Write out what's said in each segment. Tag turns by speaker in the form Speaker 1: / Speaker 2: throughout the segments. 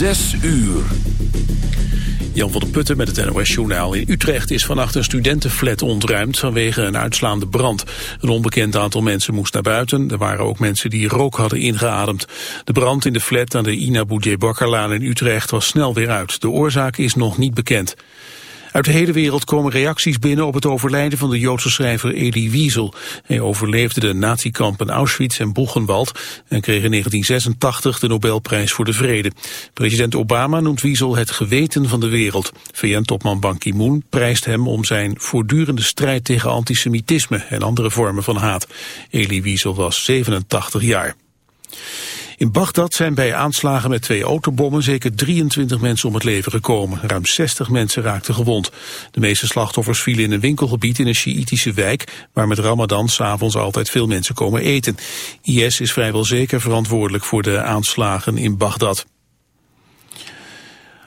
Speaker 1: Zes uur. Jan van der Putten met het NOS-journaal. In Utrecht is vannacht een studentenflat ontruimd vanwege een uitslaande brand. Een onbekend aantal mensen moest naar buiten. Er waren ook mensen die rook hadden ingeademd. De brand in de flat aan de Ina Boudje Bakkerlaan in Utrecht was snel weer uit. De oorzaak is nog niet bekend. Uit de hele wereld komen reacties binnen op het overlijden van de Joodse schrijver Elie Wiesel. Hij overleefde de natiekampen Auschwitz en Buchenwald en kreeg in 1986 de Nobelprijs voor de Vrede. President Obama noemt Wiesel het geweten van de wereld. VN-topman Ban Ki-moon prijst hem om zijn voortdurende strijd tegen antisemitisme en andere vormen van haat. Elie Wiesel was 87 jaar. In Bagdad zijn bij aanslagen met twee autobommen zeker 23 mensen om het leven gekomen. Ruim 60 mensen raakten gewond. De meeste slachtoffers vielen in een winkelgebied in een Sjiïtische wijk... waar met Ramadan s'avonds altijd veel mensen komen eten. IS is vrijwel zeker verantwoordelijk voor de aanslagen in Bagdad.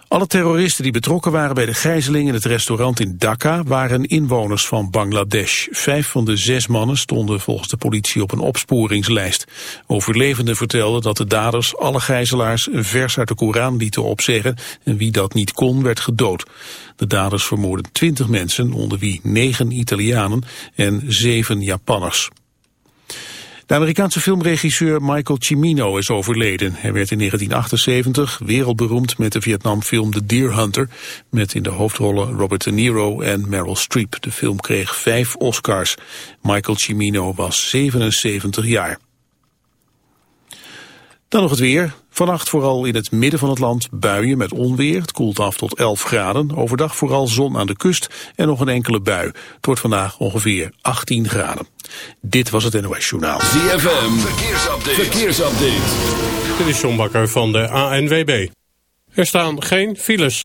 Speaker 1: Alle terroristen die betrokken waren bij de gijzeling in het restaurant in Dhaka waren inwoners van Bangladesh. Vijf van de zes mannen stonden volgens de politie op een opsporingslijst. Overlevenden vertelden dat de daders alle gijzelaars een vers uit de Koran lieten opzeggen en wie dat niet kon werd gedood. De daders vermoorden twintig mensen, onder wie negen Italianen en zeven Japanners. De Amerikaanse filmregisseur Michael Cimino is overleden. Hij werd in 1978 wereldberoemd met de Vietnamfilm The Deer Hunter... met in de hoofdrollen Robert De Niro en Meryl Streep. De film kreeg vijf Oscars. Michael Cimino was 77 jaar. Dan nog het weer. Vannacht vooral in het midden van het land buien met onweer. Het koelt af tot 11 graden. Overdag vooral zon aan de kust en nog een enkele bui. Het wordt vandaag ongeveer 18 graden. Dit was het NOS Journaal.
Speaker 2: ZFM, verkeersupdate. verkeersupdate.
Speaker 3: Dit is John Bakker van de ANWB. Er staan geen files.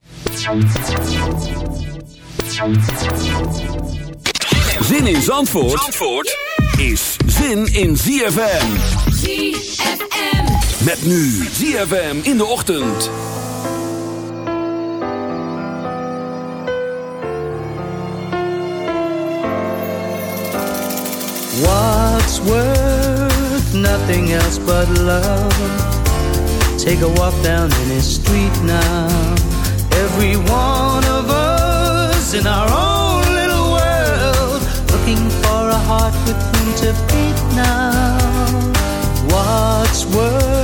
Speaker 2: Zin in Zandvoort, Zandvoort? is zin in ZFM.
Speaker 4: ZFM.
Speaker 2: Met nu ZFM in de ochtend.
Speaker 5: What's worth nothing else but love? Take a walk down any street now. Every one of us in our own little world, looking for a heart with whom to beat now. What's worth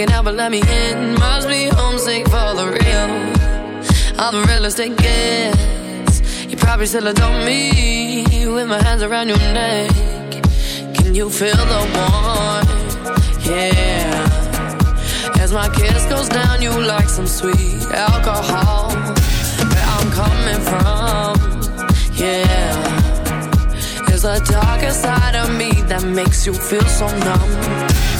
Speaker 6: Get out, but
Speaker 7: let me in. Must be homesick for the real. All the real estate gets. You probably still adore me with my hands around your neck. Can you feel the warmth? Yeah. As my kiss goes down, you like some sweet alcohol. Where I'm coming from? Yeah. It's the darker side of me that makes you feel so numb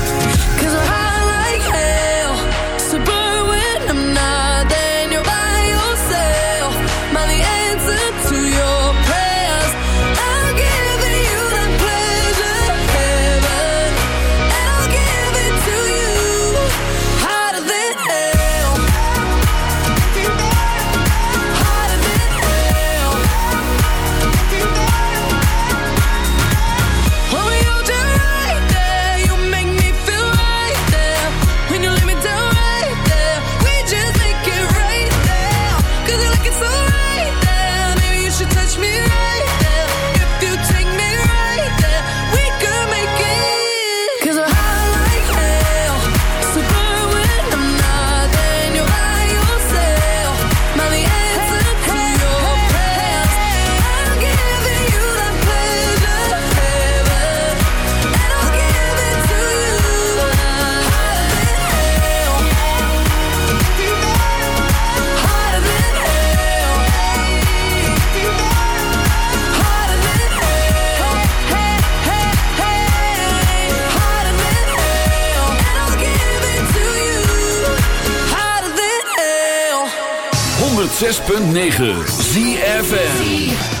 Speaker 8: 106.9
Speaker 5: ZFN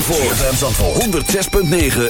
Speaker 9: Zandvoort. ZFM Zandvoort. 106.9